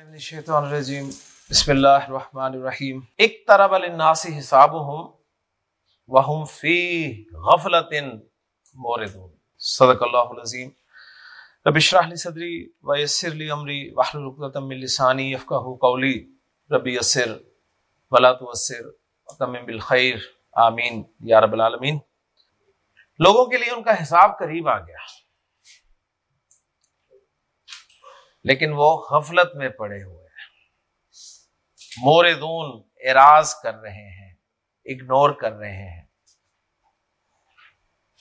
الشیطان الرجیم، بسم اللہ الرحمن الرحیم۔ اقترب للناس حسابهم وهم فی غفلت موردون صدق اللہ العظیم۔ رب اشرح لی صدری ویسر لی امری واحلل عقدۃ من لسانی یفقهوا قولی۔ رب یسر ولا توسر وتمم بالخیر۔ آمین۔ یا رب العالمین۔ لوگوں کے لیے ان کا حساب قریب آ گیا۔ لیکن وہ غفلت میں پڑے ہوئے ہیں۔ موردون اراض کر رہے ہیں اگنور کر رہے ہیں۔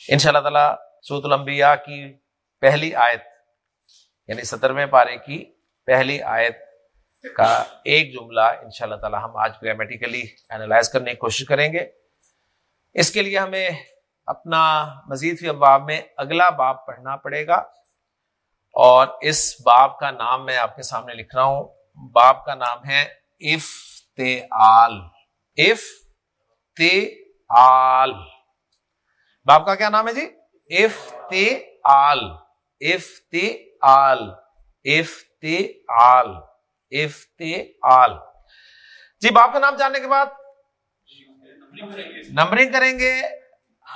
ان شاء اللہ تعالی سوت الانبیاء کی پہلی آیت یعنی سترویں پارے کی پہلی آیت کا ایک جملہ ان شاء اللہ تعالی ہم آج گرامیٹیکلی اینالائز کرنے کی کوشش کریں گے۔ اس کے لیے ہمیں اپنا مزید فی اباب میں اگلا باب پڑھنا پڑے گا۔ اور اس باب کا نام میں آپ کے سامنے لکھ رہا ہوں۔ باب کا نام ہے اف آل اف باب کا کیا نام ہے جی؟ اف آل اف آل اف اف جی باپ کا نام جاننے کے بعد نمبرنگ کریں گے۔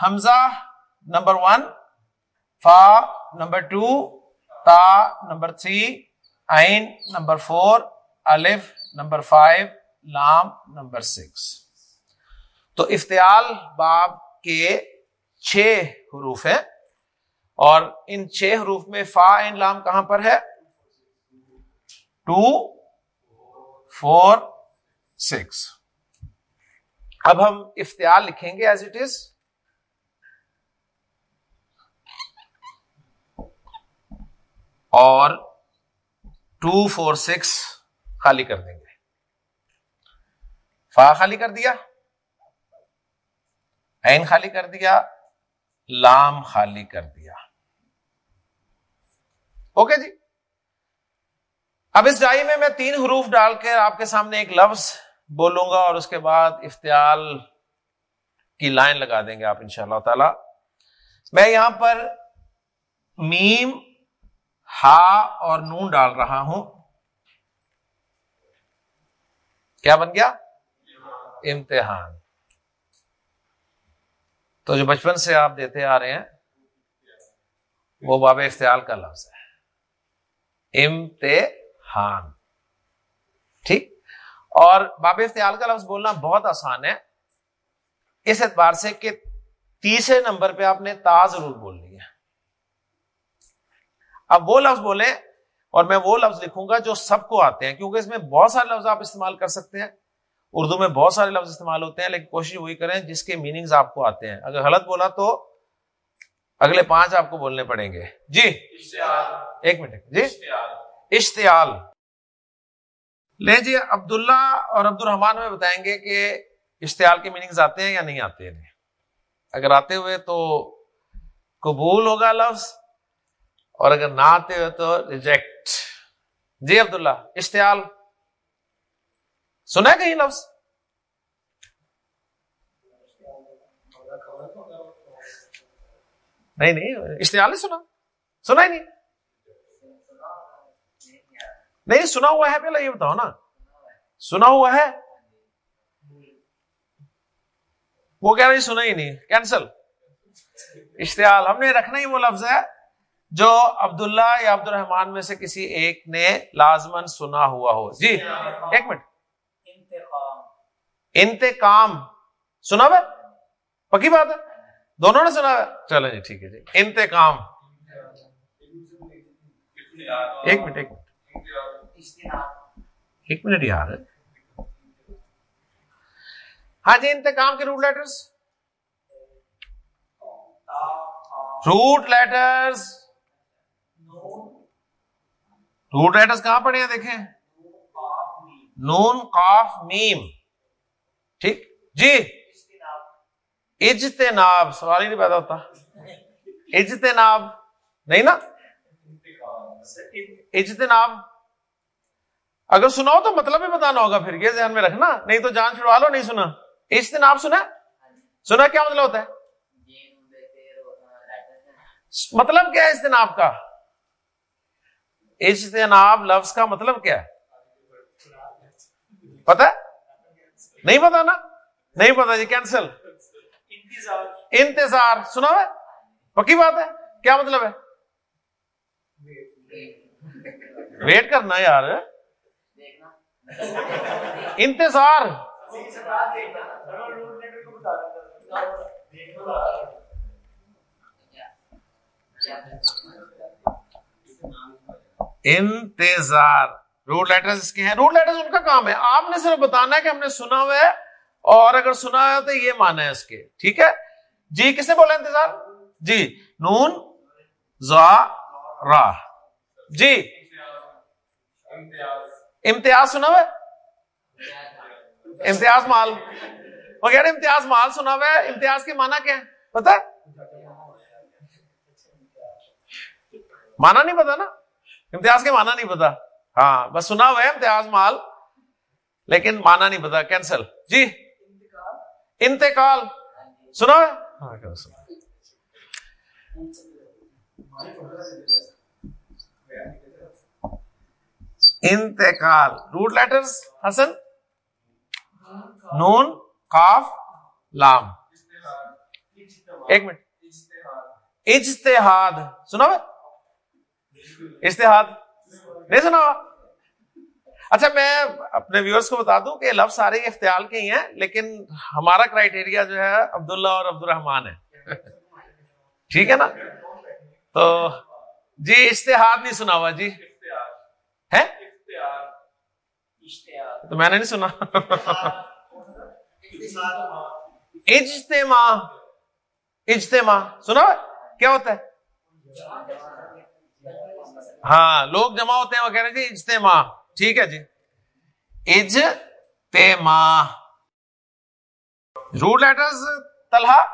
حمزہ نمبر ون، فا نمبر ٹو تا نمبر تھری آئین نمبر فور، الف نمبر فائیو، لام نمبر سکس۔ تو افتعال باب کے چھ حروف ہیں۔ اور ان چھ حروف میں فا این لام کہاں پر ہے؟ Two, four, six. اب ہم افتعال لکھیں گے ایز اٹ از اور ٹو فور سکس خالی کر دیں گے۔ فا خالی کر دیا، این خالی کر دیا، لام خالی کر دیا۔ اوکے جی؟ اب اس ڈائی میں میں تین حروف ڈال کر آپ کے سامنے ایک لفظ بولوں گا اور اس کے بعد افتعال کی لائن لگا دیں گے آپ ان شاء اللہ تعالی۔ میں یہاں پر میم ہا اور نون ڈال رہا ہوں۔ کیا بن گیا؟ امتحان۔ تو جو بچپن سے آپ دیتے آ رہے ہیں، وہ باب افتعال کا لفظ ہے۔ امتحان۔ ٹھیک؟ اور باب افتعال کا لفظ بولنا بہت آسان ہے۔ اس اعتبار سے کہ تیسرے نمبر پہ آپ نے تا ضرور بولنی۔ اب وہ لفظ بولیں اور میں وہ لفظ لکھوں گا جو سب کو آتے ہیں کیونکہ اس میں بہت سارے لفظ آپ استعمال کر سکتے ہیں۔ اردو میں بہت سارے لفظ استعمال ہوتے ہیں لیکن کوشش وہی کریں جس کے میننگز آپ کو آتے ہیں۔ اگر غلط بولا تو اگلے پانچ آپ کو بولنے پڑیں گے۔ جی؟ ایک منٹ جی؟ اشتعال۔ لے جی عبداللہ اور عبد الرحمان میں بتائیں گے کہ اشتعال کے میننگز آتے ہیں یا نہیں آتے ہیں۔ اگر آتے ہوئے تو قبول ہوگا لفظ۔ اور اگر نہ آتے ہوئے تو ریجیکٹ جی عبداللہ، اشتعال۔ سنا کہیں لفظ؟ نہیں نہیں، اشتعال نہیں سنا۔ سنا ہی نہیں۔ نہیں، سنا ہوا ہے، پہلے یہ بتاؤ نا۔ سنا ہوا ہے۔ وہ کہہ رہی سنا ہی نہیں۔ کینسل اشتعال، ہم نے رکھنا ہی وہ لفظ ہے۔ جو عبداللہ یا عبد الرحمان میں سے کسی ایک نے لازمن سنا ہوا ہو۔ جی ایک منٹ۔ انتقام۔ سنا ہوا پکی بات ہے؟ دونوں نے سنا چلو جی ٹھیک ہے جی۔ انتقام۔ ایک منٹ ایک منٹ۔ ایک منٹ یار۔ ہاں جی انتقام کے root letters root letters root letters کہاں پڑے ہیں دیکھیں؟ نون قاف میم۔ ٹھیک؟ جی۔ اجتناب، سوال ہی نہیں پیدا ہوتا۔ اجتناب، نہیں نا؟ اجتناب۔ اگر سناؤ تو مطلب بھی بتانا ہوگا پھر، یہ ذہن میں رکھنا۔ نہیں تو جان چھڑوا لو، نہیں سنا۔ اجتناب سنا؟ سنا کیا مطلب ہوتا ہے؟ مطلب کیا ہے اجتناب کا؟ اجتناب لفظ کا مطلب کیا ہے؟ پتا نہیں پتا نا؟ نہیں پتا جی کینسل انتظار. سنا ہوا پکی بات ہے؟ کیا مطلب ہے؟ ویٹ کرنا یار۔ انتظار. انتظار۔ روڈ لیٹر کے ہیں۔ روڈ لیٹر ان کا کام ہے۔ آپ نے صرف بتانا ہے کہ ہم نے سنا ہوا ہے اور اگر سنا ہے تو یہ مانا ہے اس کے۔ ٹھیک ہے؟ جی کس نے بولا انتظار؟ جی نون، زا، را۔ جی۔ امتیاز سنا ہوا امتیاز مال۔ وغیرہ امتیاز مال سنا ہوا ہے۔ امتیاز کے مانا کیا ہے پتا مانا نہیں پتا نا؟ امتیاز کے مانا نہیں پتا۔ ہاں بس سنا ہوا ہے امتیاز مال، لیکن مانا نہیں پتا۔ کینسل جی۔ انتقال۔ سنا ہاں انتقال۔ روٹ لیٹرز، حسن۔ نون کاف لام۔ ایک منٹ۔ اجتہاد۔ سنا اشتہاد نہیں سنا۔ اچھا میں اپنے ویورز کو بتا دوں کہ لفظ سارے اختیال کے ہی ہیں، لیکن ہمارا کرائٹیریا جو ہے عبداللہ اور عبد الرحمان ہے ٹھیک ہے نا؟ تو جی اشتہاد نہیں سنا ہوا جی۔ ہے تو میں نے نہیں سنا۔ اجتماع۔ اجتماع۔ سنا کیا ہوتا ہے؟ ہاں لوگ جمع ہوتے ہیں، وہ کہہ رہے جی اجتماع۔ ٹھیک ہے جی۔ اجتماع۔ Root letters Talha,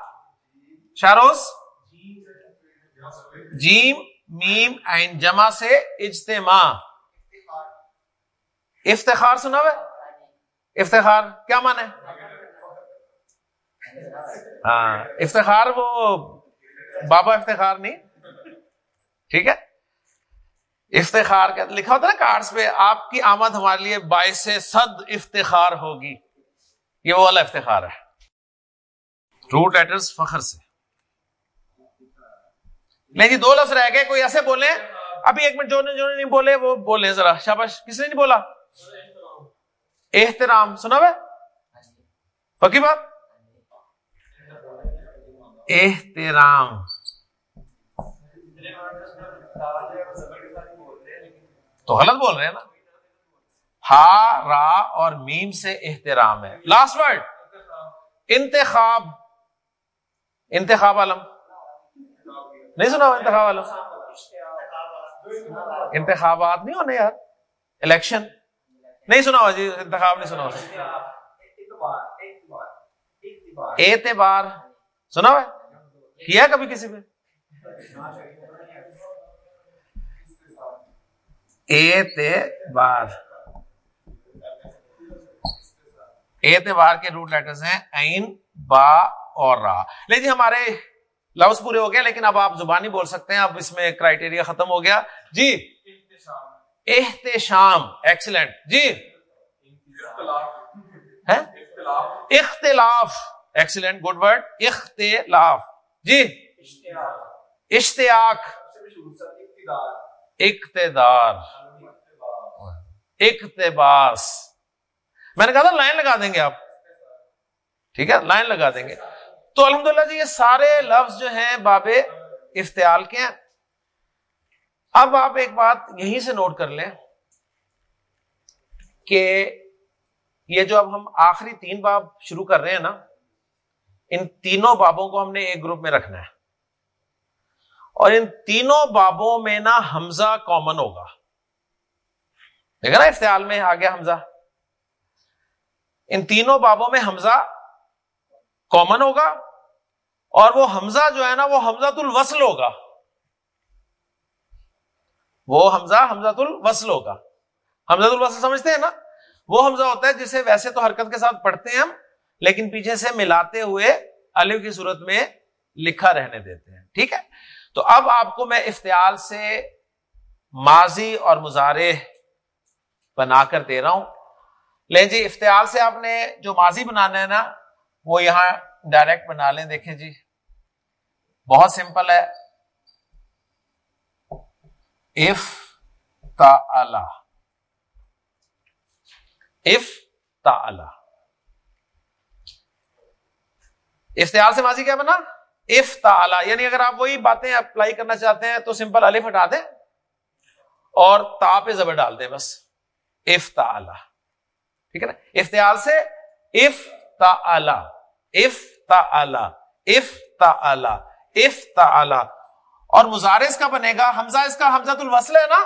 Sharoz. جیم، میم اینڈ جمع سے اجتماع۔ افتخار سنا ہوا افتخار، کیا مانا ہے؟ ہاں افتخار وہ بابا افتخار نہیں۔ ٹھیک ہے۔ افتخار کا لکھا ہوتا ہے نا کارڈس پہ، آپ کی آمد ہمارے لیے باعث صد افتخار ہوگی۔ یہ وہ والا افتخار ہے۔ روٹ لیٹرز فخر سے۔ نہیں جی دو لفظ رہ گئے، کوئی ایسے بولے ابھی ایک منٹ، جو نے جو نے نہیں بولے، وہ بولے ذرا۔ شابش کس نے نہیں بولا؟ احترام، سنا بھائی پکی بات؟ احترام۔ تو غلط بول رہے ہیں نا۔ ہا، را اور میم سے احترام ہے۔ لاسٹ ورڈ انتخاب۔ انتخاب عالم۔ نہیں سنا انتخاب عالم۔ انتخابات نہیں ہونے یار۔ الیکشن نہیں سنا ہوا جی انتخاب نہیں سنا ہوا۔ اعتبار۔ سنا ہوا کیا کبھی کسی پہ؟ اعتبار اعتبار کے روٹ لیٹرز ہیں این با اور را۔ لیکن جی، ہمارے لفظ پورے ہو گئے، لیکن اب آپ زبانی بول سکتے ہیں، اب اس میں کرائٹیریا ختم ہو گیا۔ جی۔ احتشام۔ ایکسلنٹ جی۔ اختلاف۔ ایکسلنٹ گڈ ورڈ اختلاف۔ جی۔ اشتیاق۔ اقتدار۔ اقتباس۔ میں نے کہا تھا لائن لگا دیں گے آپ۔ ٹھیک ہے، لائن لگا دیں گے۔ تو الحمدللہ جی یہ سارے لفظ جو ہیں باب افتعال کے ہیں۔ اب آپ ایک بات یہیں سے نوٹ کر لیں کہ یہ جو اب ہم آخری تین باب شروع کر رہے ہیں نا، ان تینوں بابوں کو ہم نے ایک گروپ میں رکھنا ہے۔ اور ان تینوں بابوں میں نا حمزہ کامن ہوگا۔ دیکھا نا افتعال میں آ گیا حمزہ۔ ان تینوں بابوں میں حمزہ کامن ہوگا اور وہ حمزہ جو ہے نا وہ حمزہ الوصل ہوگا۔ وہ حمزہ حمزہ الوصل ہوگا۔ حمزہ الوصل سمجھتے ہیں نا؟ وہ حمزہ ہوتا ہے جسے ویسے تو حرکت کے ساتھ پڑھتے ہیں ہم، لیکن پیچھے سے ملاتے ہوئے الف کی صورت میں لکھا رہنے دیتے ہیں۔ ٹھیک ہے؟ تو اب آپ کو میں افتعال سے ماضی اور مظاہرے بنا کر دے رہا ہوں۔ لیں جی افتعال سے آپ نے جو ماضی بنانا ہے نا، وہ یہاں ڈائریکٹ بنا لیں۔ دیکھیں جی بہت سمپل ہے۔ اف تا اف تا افتعال سے ماضی کیا بنا؟ اف تا یعنی اگر آپ وہی باتیں اپلائی کرنا چاہتے ہیں تو سمپل الف ہٹا دیں اور تا پہ زبر ڈال دیں بس۔ اف تا ٹھیک ہے نا؟ افتعال سے اف تا اف تا اور مزارس کا بنے گا، حمزہ اس کا حمزہ الوصل ہے نا؟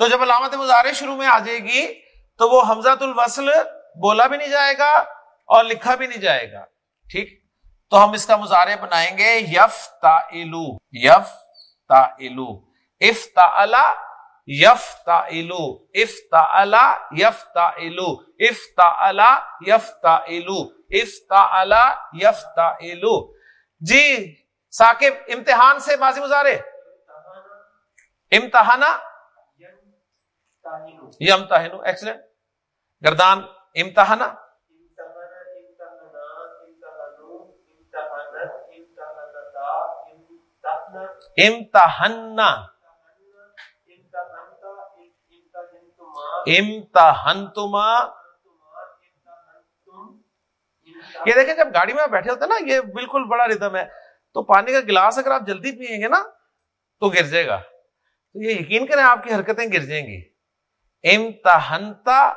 تو جب علامت مزارے شروع میں آ جائے گی، تو وہ حمزہ الوصل بولا بھی نہیں جائے گا اور لکھا بھی نہیں جائے گا، ٹھیک؟ تو ہم اس کا مظاہرے بنائیں گے یف تا یف تا اف تا یف تا اف تا یف تا جی ثاقب، امتحان سے ماضی مظاہرے امتحانہ؟ یمتحنو ایکسلنٹ گردان، امتحانہ؟ امتحنا امتحنتما۔ یہ دیکھیں جب گاڑی میں بیٹھے ہوتے ہیں نا، یہ بالکل بڑا ردم ہے۔ تو پانی کا گلاس اگر آپ جلدی پیئیں گے نا، تو گر جائے گا۔ تو یہ یقین کریں آپ کی حرکتیں گر جائیں گی۔ امتحنتا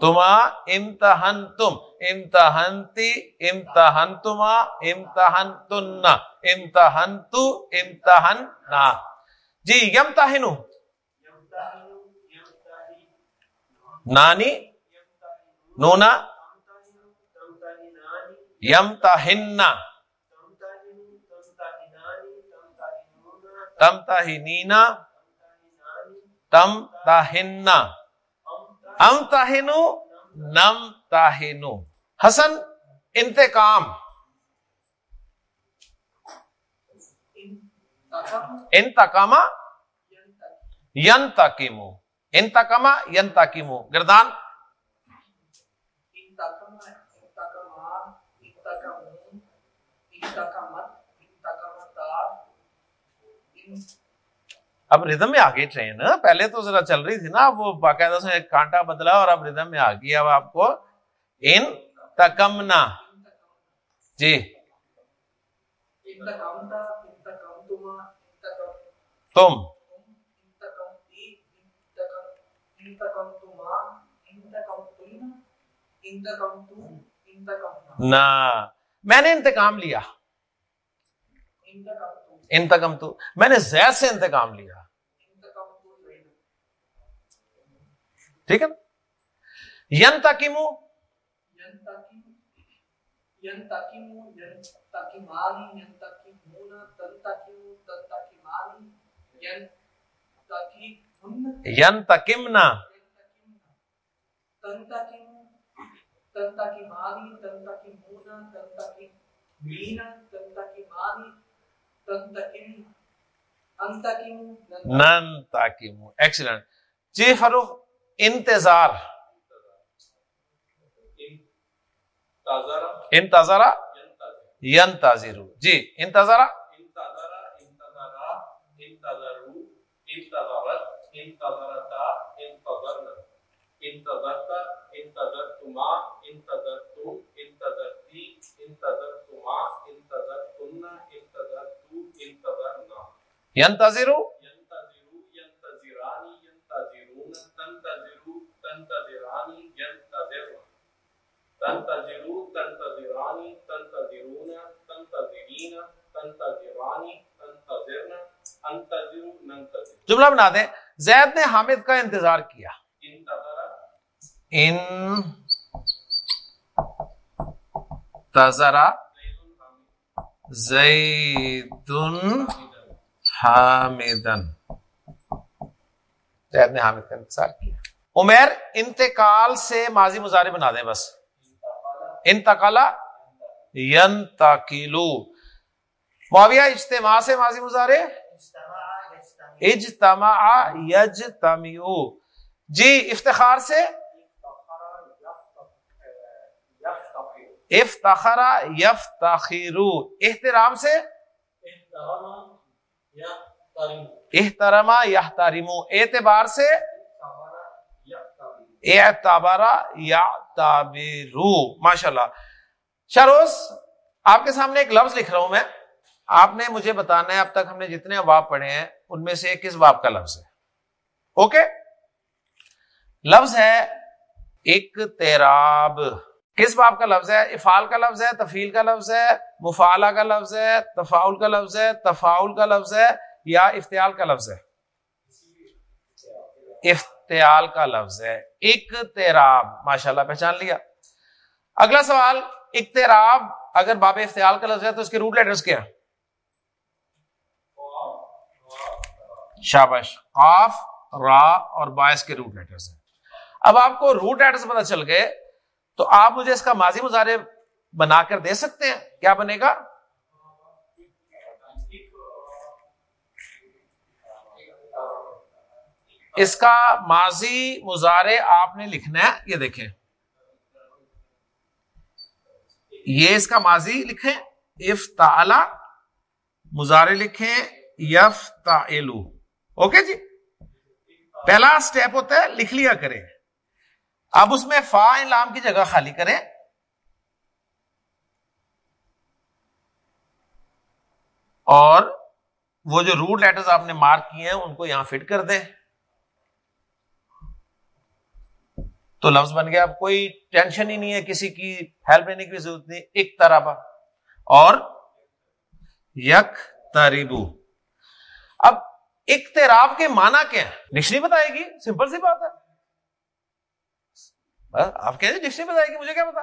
تما امتحن تم امتحنتی امتحن تما امتحن تن امتحن تو امتحن نا جی یم تاہنو نانی نونا یم تاہن تم تاہنینا تم تاہن ام تاہنو نم تاہنو حسن انتقام انتقاما ین تاکیمو انتقاما ین تاکیمو گردان اب ردم میں آ گئی ٹرین پہلے تو ذرا چل رہی تھی نا وہ باقاعدہ سے کانٹا بدلا اور اب ردم میں آ گئی اب آپ کو ان تکمنا جی تم نہ میں نے انتقام لیا انتقام تو میں نے زید سے انتقام لیا ٹھیک ہے نا ین تاکیمو ین تکمنا تنتا کی مالی تنتا کی مونا تنتا کی مینا نن تاکیمو ایکسلنٹ جی فروخ انتظار. انتظارا؟ ینتظرو جی انتظارا؟ انتظرتا انتظرتما انتظرتم انتظرتی انتظرتما انتظرتن انتظرتو انتظرنا ينتظروا ينتظروا ينتظراني ينتظرون تنتظروا تنتظراني ينتظرن تنتظروا تنتظراني تنتظرون تنتظرين تنتظراني تنتظرن انتظروا ننتظر جملہ بنا دیں۔ زید نے حامد کا انتظار کیا۔ ان تذرا زید حامدن۔ زید نے حامد کا انتظار کیا۔ عمیر انتقال سے ماضی مظاہرے بنا دیں بس۔ انتقالا ینتقلو۔ معاویہ، اجتماع سے ماضی مظاہرے اجتماع یجتمیو جی افتخار سے؟ افتخرا یف احترام سے؟ احترما یا اعتبار سے؟ اعتبارا یا تابرو ماشاء اللہ شروز، آپ کے سامنے ایک لفظ لکھ رہا ہوں میں۔ آپ نے مجھے بتانا ہے، اب تک ہم نے جتنے اباب پڑھے ہیں ان میں سے کس باب کا لفظ ہے اوکے لفظ ہے ایک تیراب کس باب کا لفظ ہے افال کا لفظ ہے تفیل کا لفظ ہے مفالا کا لفظ ہے تفاول کا لفظ ہے تفاول کا لفظ ہے یا افتیال کا لفظ ہے افتیال کا لفظ ہے ایک تیراب ماشاء اللہ پہچان لیا اگلا سوال اقتراب اگر باب افتیال کا لفظ ہے تو اس کے روٹ لیٹرز کیا شابش قاف، را اور باعث کے روٹ لیٹرز ہیں۔ اب آپ کو روٹ لیٹرز پتا چل گئے، تو آپ مجھے اس کا ماضی مظاہرے بنا کر دے سکتے ہیں؟ کیا بنے گا؟ اس کا ماضی مظاہرے آپ نے لکھنا ہے، یہ دیکھیں۔ یہ اس کا ماضی لکھیں۔ اف تا مظاہرے لکھیں۔ یف تا اوکے جی پہلا اسٹیپ ہوتا ہے لکھ لیا کریں اب اس میں فا لام کی جگہ خالی کریں اور وہ جو روٹ لیٹرز آپ نے مارک کیے ہیں ان کو یہاں فٹ کر دیں تو لفظ بن گیا اب کوئی ٹینشن ہی نہیں ہے کسی کی ہیلپ لینے کی ضرورت نہیں ایک طرح اور یک تریبو اب اقتراب کے معنی کیا ہے ڈکشنری بتائے گی، سمپل سی بات ہے۔ آپ کہہ ڈکشنری بتائے گی، مجھے کیا پتا؟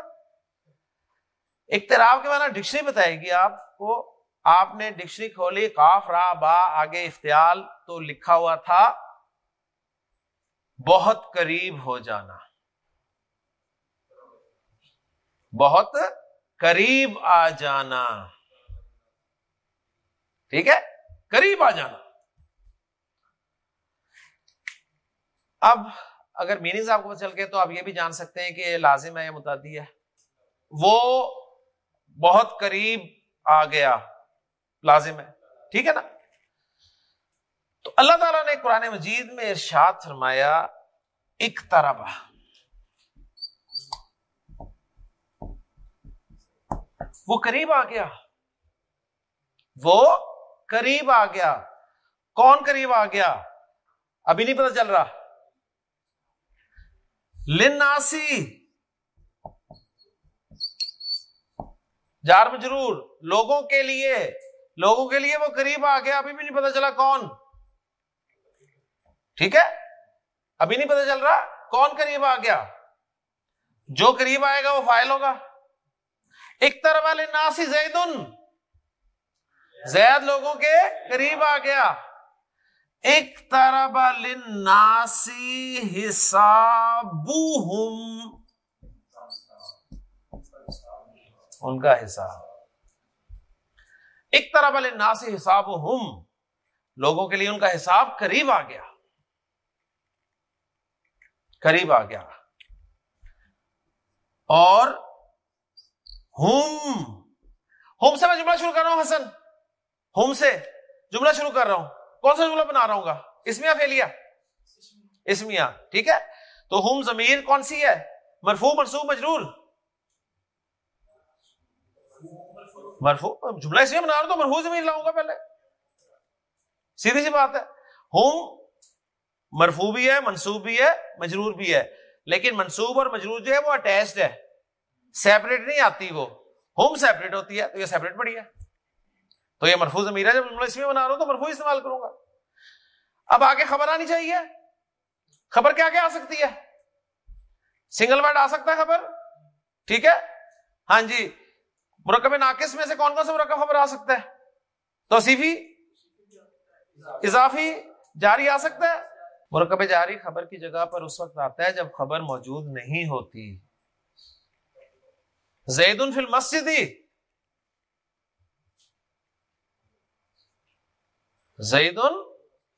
اقتراب کے معنی ڈکشنری بتائے گی، آپ کو، آپ نے ڈکشنری کھولی کاف را، با، آگے افتیال تو لکھا ہوا تھا، بہت قریب ہو جانا۔ بہت قریب آ جانا۔ ٹھیک ہے؟ قریب آ جانا۔ اب اگر میننگ آپ کو چل کے تو آپ یہ بھی جان سکتے ہیں کہ یہ لازم ہے یا متعدی ہے۔ وہ بہت قریب آ گیا۔ لازم ہے۔ ٹھیک ہے نا؟ تو اللہ تعالیٰ نے قرآن مجید میں ارشاد فرمایا ایک طرح وہ قریب آ گیا۔ وہ قریب آ گیا۔ کون قریب آ گیا؟ ابھی نہیں پتہ چل رہا۔ لناسی جار مجرور لوگوں کے لیے، لوگوں کے لیے وہ قریب آ گیا، ابھی بھی نہیں پتا چلا کون۔ ٹھیک ہے؟ ابھی نہیں پتا چل رہا کون قریب آ گیا۔ جو قریب آئے گا وہ فائل ہوگا۔ ایک طرح والے ناسی زید زید لوگوں کے قریب آ گیا۔ ایک طرح ناسی حساب ان کا حساب۔ ایک طرح والے ناسی حساب ہم لوگوں کے لیے ان کا حساب قریب آ گیا۔ قریب آ گیا۔ اور ہم۔ ہوم سے میں جملہ شروع کر رہا ہوں حسن۔ ہوم سے جملہ شروع کر رہا ہوں۔ کون سا جملہ بنا رہا ہوں گا؟ اسمیا فیلیا۔ اسمیا ٹھیک ہے؟ تو ہوم زمیر کون سی ہے؟ مرفو مرسو مجرور۔ مرفو جملہ اس میں بنا رہا ہوں تو مرفو زمین لاؤں گا پہلے۔ سیدھی سی بات ہے۔ ہوم مرفو بھی ہے، منصوب بھی ہے، مجرور بھی ہے۔ لیکن منصوب اور مجرور جو ہے وہ اٹیچڈ ہے۔ سیپریٹ نہیں آتی وہ۔ ہوم سیپریٹ ہوتی ہے، تو یہ سیپریٹ پڑی ہے۔ تو یہ مرفوظ امیر ہے، جب جملہ اس میں بنا رہا ہوں تو مرفوظ استعمال کروں گا۔ اب آگے خبر آنی چاہیے۔ خبر کیا کیا آ سکتی ہے؟ سنگل ورڈ آ سکتا ہے خبر؟ ٹھیک ہے؟ ہاں جی مرکب ناقص میں سے کون کون سا مرکب خبر آ سکتا ہے توصیفی؟ اضافی؟ جاری آ سکتا ہے؟ مرکب جاری خبر کی جگہ پر اس وقت آتا ہے جب خبر موجود نہیں ہوتی۔ زید فی المسجد۔ زید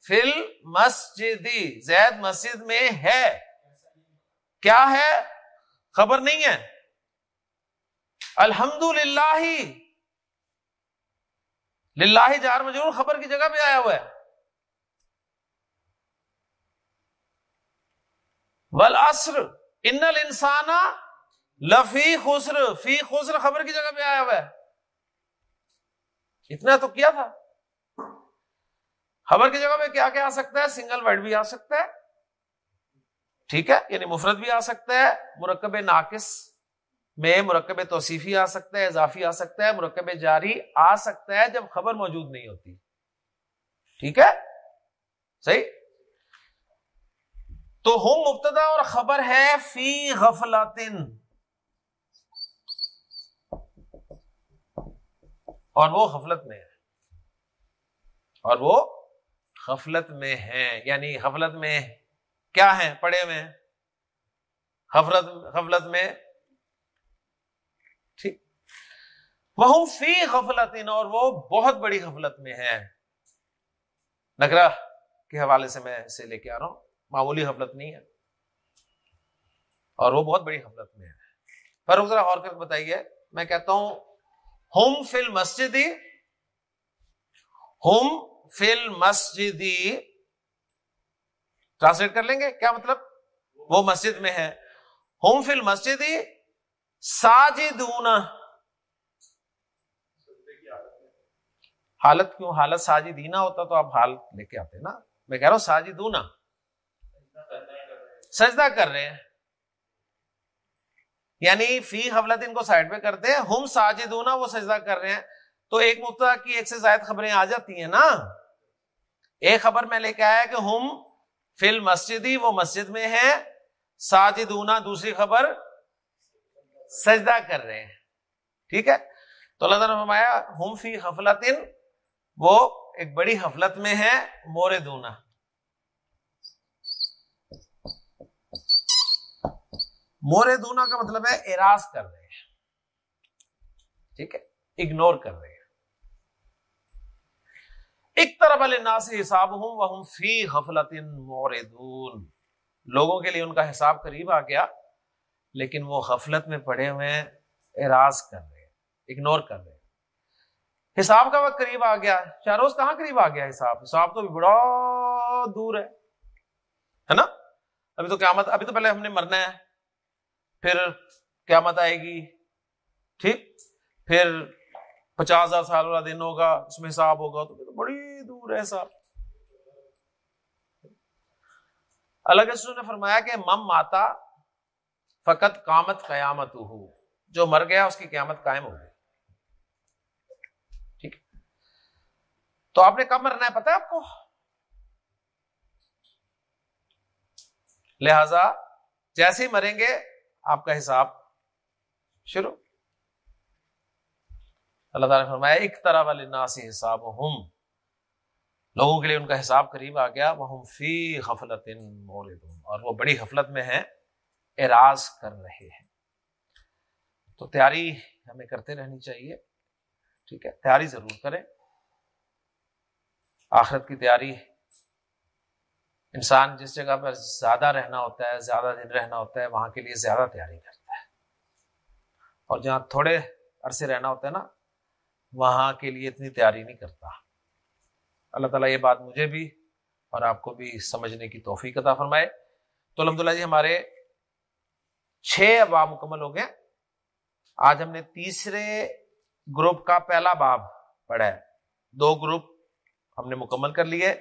فل مسجدی، زید مسجد میں ہے۔ کیا ہے؟ خبر نہیں ہے۔ الحمد للہ للہ جار مجرور خبر کی جگہ پہ آیا ہوا ہے۔ ول ان انسان لفی خسر، فی خسر خبر کی جگہ پہ آیا ہوا ہے۔ اتنا تو کیا تھا؟ خبر کی جگہ پہ کیا کیا آ سکتا ہے؟ سنگل ورڈ بھی آ سکتا ہے۔ ٹھیک ہے؟ یعنی مفرد بھی آ سکتا ہے۔ مرکب ناقص میں مرکب توصیفی آ سکتا ہے، اضافی آ سکتا ہے، مرکب جاری آ سکتا ہے جب خبر موجود نہیں ہوتی۔ ٹھیک ہے؟ صحیح؟ تو ہم مبتدا اور خبر ہے فی غفلاتن اور وہ غفلت میں ہے۔ اور وہ غفلت میں ہے یعنی غفلت میں کیا ہے پڑے میں غفلت غفلت میں ٹھیک۔ وہ فی غفلت اور وہ بہت بڑی غفلت میں ہے نگرہ کے حوالے سے میں اسے لے کے آ رہا ہوں۔ معمولی غفلت نہیں ہے۔ اور وہ بہت بڑی غفلت میں ہے پر ذرا اور کر بتائیے۔ میں کہتا ہوں ہوم فل مسجدی ہوم فل مسجدی ٹرانسلیٹ کر لیں گے؟ کیا مطلب؟ وہ مسجد میں ہے۔ ہوم فل مسجدی ساجدون۔ حالت کیوں؟ حالت ساجی دینا ہوتا تو آپ حال لے کے آتے نا۔ میں کہہ رہا ہوں ساجی دونا سجدہ کر رہے ہیں۔ یعنی فی حولت ان کو سائڈ پہ کرتے ہیں۔ ہم ساجدونا وہ سجدہ کر رہے ہیں۔ تو ایک مبتدا کی ایک سے زائد خبریں آ جاتی ہیں نا۔ ایک خبر میں لے کے آیا کہ ہم فل مسجدی وہ مسجد میں ہے ساجدونا دوسری خبر سجدہ کر رہے ہیں۔ ٹھیک ہے؟ تو اللہ تعالیٰ فرمایا، ہم فی حفلت وہ ایک بڑی حفلت میں ہے مورے دونا۔ مورے دونا کا مطلب ہے اراض کر رہے ہیں۔ ٹھیک ہے؟ اگنور کر رہے ہیں۔ ایک طرف النا سے حساب ہوں وہ فی حفلت موردون لوگوں کے لیے ان کا حساب قریب آ گیا، لیکن وہ غفلت میں پڑے ہوئے اراض کر رہے ہیں اگنور کر رہے ہیں۔ حساب کا وقت قریب آ گیا، چار روز کہاں قریب آ گیا حساب؟ حساب تو بھی بڑا دور ہے نا؟ ابھی تو قیامت، ابھی تو پہلے ہم نے مرنا ہے، پھر قیامت آئے گی، ٹھیک؟ پھر پچاس ہزار سال والا دن ہوگا، اس میں حساب ہوگا، تو بڑی دور ہے حساب۔ الگ نے فرمایا کہ مم ماتا فقط قامت قیامت ہو جو مر گیا اس کی قیامت قائم ہو گئی۔ ٹھیک تو آپ نے کب مرنا ہے پتا ہے آپ کو؟ لہذا جیسے ہی مریں گے، آپ کا حساب شروع۔ اللہ تعالیٰ نے فرمایا، ایک طرح والے ناسی حساب ہم لوگوں کے لیے ان کا حساب قریب آ گیا۔ وہ فی غفلت اور وہ بڑی غفلت میں ہیں اراض کر رہے ہیں۔ تو تیاری ہمیں کرتے رہنی چاہیے۔ ٹھیک ہے، تیاری ضرور کریں۔ آخرت کی تیاری، انسان جس جگہ پر زیادہ رہنا ہوتا ہے، زیادہ دن رہنا ہوتا ہے، وہاں کے لیے زیادہ تیاری کرتا ہے۔ اور جہاں تھوڑے عرصے رہنا ہوتا ہے نا وہاں کے لیے اتنی تیاری نہیں کرتا۔ اللہ تعالیٰ یہ بات مجھے بھی اور آپ کو بھی سمجھنے کی توفیق عطا فرمائے۔ تو الحمد للہ جی ہمارے چھ اباب مکمل ہو گئے۔ آج ہم نے تیسرے گروپ کا پہلا باب پڑھا ہے۔ دو گروپ ہم نے مکمل کر لیے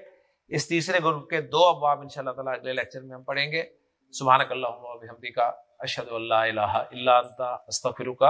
اس تیسرے گروپ کے دو ابواب ان شاء اللہ تعالیٰ اگلے لیکچر میں ہم پڑھیں گے۔ سبحانک اللہ کا اشد اللہ الہ اللہ انتا استغفرک